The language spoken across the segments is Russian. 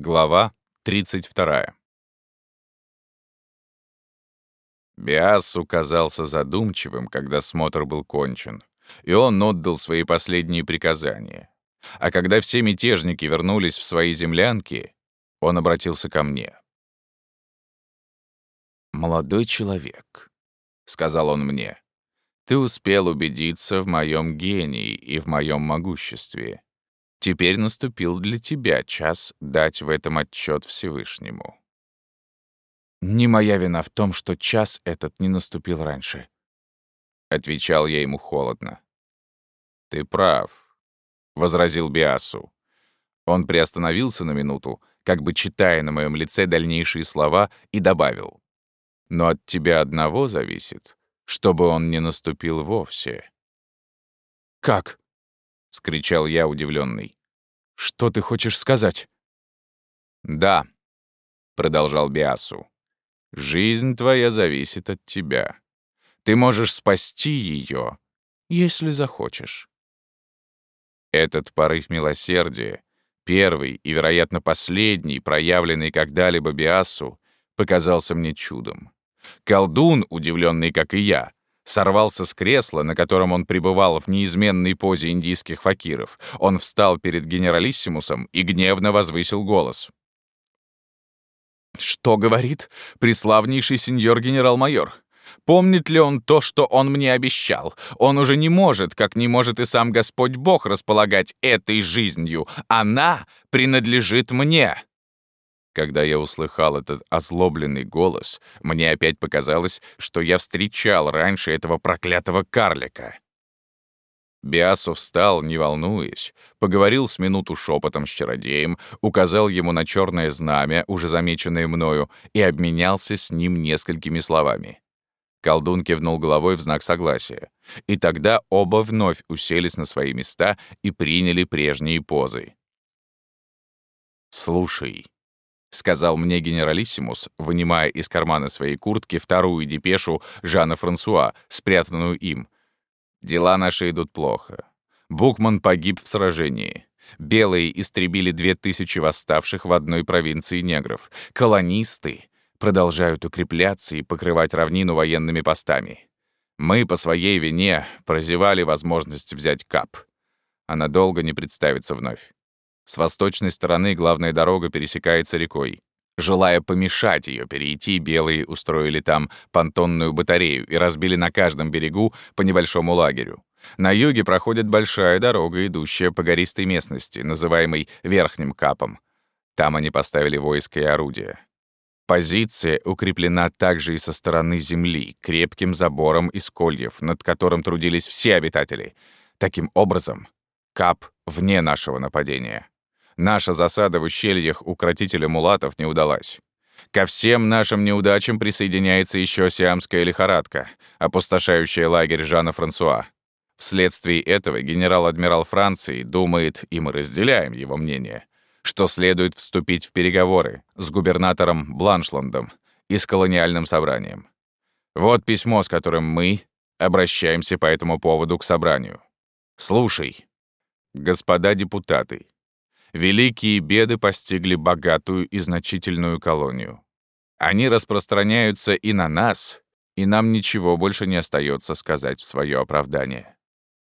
Глава 32. Биасу казался задумчивым, когда смотр был кончен, и он отдал свои последние приказания. А когда все мятежники вернулись в свои землянки, он обратился ко мне. «Молодой человек», — сказал он мне, — «ты успел убедиться в моем гении и в моем могуществе. Теперь наступил для тебя час дать в этом отчет Всевышнему. «Не моя вина в том, что час этот не наступил раньше», — отвечал я ему холодно. «Ты прав», — возразил Биасу. Он приостановился на минуту, как бы читая на моем лице дальнейшие слова, и добавил. «Но от тебя одного зависит, чтобы он не наступил вовсе». «Как?» — вскричал я, удивленный. «Что ты хочешь сказать?» «Да», — продолжал Биасу, — «жизнь твоя зависит от тебя. Ты можешь спасти ее, если захочешь». Этот порыв милосердия, первый и, вероятно, последний, проявленный когда-либо Биасу, показался мне чудом. Колдун, удивленный, как и я, сорвался с кресла, на котором он пребывал в неизменной позе индийских факиров. Он встал перед генералиссимусом и гневно возвысил голос. «Что говорит преславнейший сеньор генерал-майор? Помнит ли он то, что он мне обещал? Он уже не может, как не может и сам Господь Бог располагать этой жизнью. Она принадлежит мне!» Когда я услыхал этот озлобленный голос, мне опять показалось, что я встречал раньше этого проклятого карлика. Биасу встал, не волнуясь, поговорил с минуту шепотом с чародеем, указал ему на черное знамя, уже замеченное мною, и обменялся с ним несколькими словами. Колдун кивнул головой в знак согласия. И тогда оба вновь уселись на свои места и приняли прежние позы. «Слушай», — сказал мне генералиссимус, вынимая из кармана своей куртки вторую депешу Жана Франсуа, спрятанную им. «Дела наши идут плохо. Букман погиб в сражении. Белые истребили две тысячи восставших в одной провинции негров. Колонисты продолжают укрепляться и покрывать равнину военными постами. Мы по своей вине прозевали возможность взять Кап. Она долго не представится вновь. С восточной стороны главная дорога пересекается рекой. Желая помешать ее перейти, белые устроили там понтонную батарею и разбили на каждом берегу по небольшому лагерю. На юге проходит большая дорога, идущая по гористой местности, называемой Верхним Капом. Там они поставили войско и орудия. Позиция укреплена также и со стороны земли, крепким забором из кольев, над которым трудились все обитатели. Таким образом, Кап вне нашего нападения. Наша засада в ущельях укротителя мулатов не удалась. Ко всем нашим неудачам присоединяется еще сиамская лихорадка, опустошающая лагерь Жана Франсуа. Вследствие этого генерал-адмирал Франции думает, и мы разделяем его мнение, что следует вступить в переговоры с губернатором Бланшландом и с колониальным собранием. Вот письмо, с которым мы обращаемся по этому поводу к собранию. Слушай, господа депутаты, великие беды постигли богатую и значительную колонию. Они распространяются и на нас, и нам ничего больше не остается сказать в свое оправдание.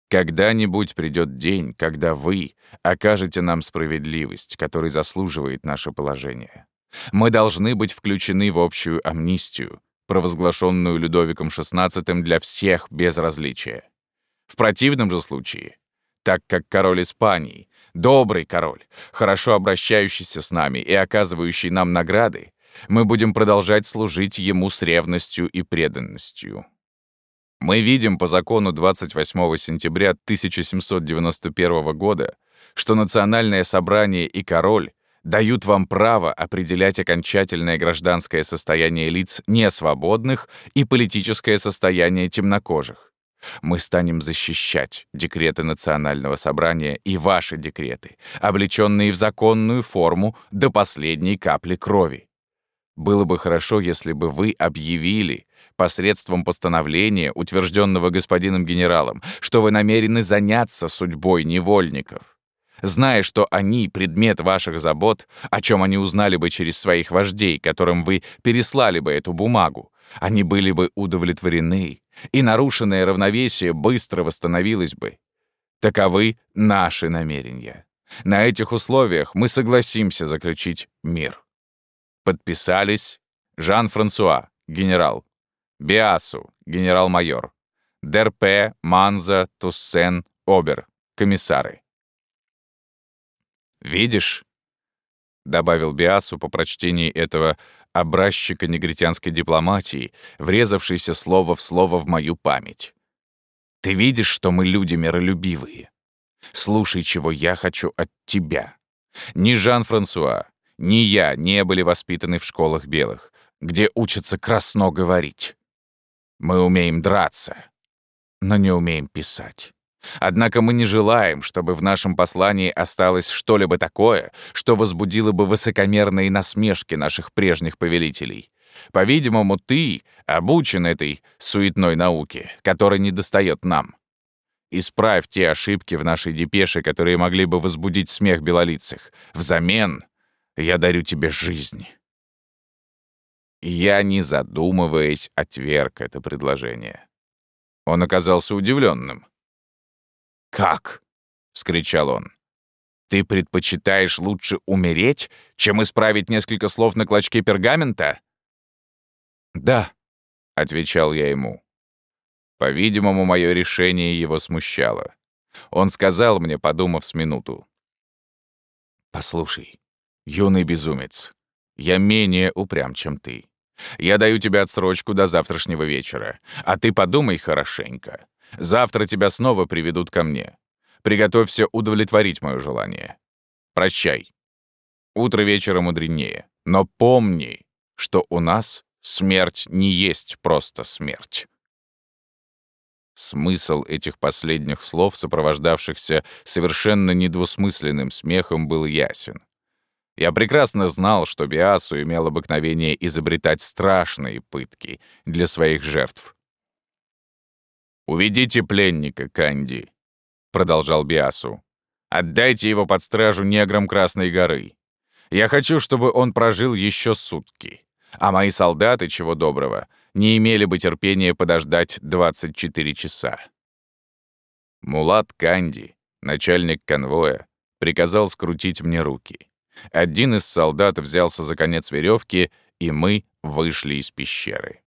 Когда-нибудь придет день, когда вы окажете нам справедливость, которой заслуживает наше положение. Мы должны быть включены в общую амнистию, провозглашенную Людовиком XVI для всех без различия. В противном же случае, так как король Испании добрый король, хорошо обращающийся с нами и оказывающий нам награды, мы будем продолжать служить ему с ревностью и преданностью. Мы видим по закону 28 сентября 1791 года, что Национальное собрание и король дают вам право определять окончательное гражданское состояние лиц несвободных и политическое состояние темнокожих. Мы станем защищать декреты Национального собрания и ваши декреты, облеченные в законную форму до последней капли крови. Было бы хорошо, если бы вы объявили посредством постановления, утвержденного господином генералом, что вы намерены заняться судьбой невольников. зная, что они — предмет ваших забот, о чем они узнали бы через своих вождей, которым вы переслали бы эту бумагу, они были бы удовлетворены, и нарушенное равновесие быстро восстановилось бы. Таковы наши намерения. На этих условиях мы согласимся заключить мир. Подписались Жан-Франсуа, генерал, Биасу, генерал-майор, Дерпе, Манза, Туссен, Обер, комиссары. «Видишь?» — добавил Биасу по прочтении этого образчика негритянской дипломатии, врезавшийся слово в слово в мою память. «Ты видишь, что мы люди миролюбивые? Слушай, чего я хочу от тебя. Ни Жан-Франсуа, ни я не были воспитаны в школах белых, где учатся красно говорить. Мы умеем драться, но не умеем писать. Однако мы не желаем, чтобы в нашем послании осталось что-либо такое, что возбудило бы высокомерные насмешки наших прежних повелителей. По-видимому, ты обучен этой суетной науке, которая недостает нам. Исправь те ошибки в нашей депеше, которые могли бы возбудить смех белолицых. Взамен я дарю тебе жизнь». Я, не задумываясь, отверг это предложение. Он оказался удивленным. «Как?» — вскричал он. «Ты предпочитаешь лучше умереть, чем исправить несколько слов на клочке пергамента?» «Да», — отвечал я ему. По-видимому, мое решение его смущало. Он сказал мне, подумав с минуту. «Послушай, юный безумец, я менее упрям, чем ты. Я даю тебе отсрочку до завтрашнего вечера, а ты подумай хорошенько. Завтра тебя снова приведут ко мне. Приготовься удовлетворить мое желание. Прощай. Утро вечера мудренее. Но помни, что у нас смерть не есть просто смерть. Смысл этих последних слов, сопровождавшихся совершенно недвусмысленным смехом, был ясен. Я прекрасно знал, что Биасу имел обыкновение изобретать страшные пытки для своих жертв. «Уведите пленника, Канди», — продолжал Биасу. «Отдайте его под стражу неграм Красной горы. Я хочу, чтобы он прожил еще сутки, а мои солдаты, чего доброго, не имели бы терпения подождать 24 часа». Мулат Канди, начальник конвоя, приказал скрутить мне руки. Один из солдат взялся за конец веревки, и мы вышли из пещеры.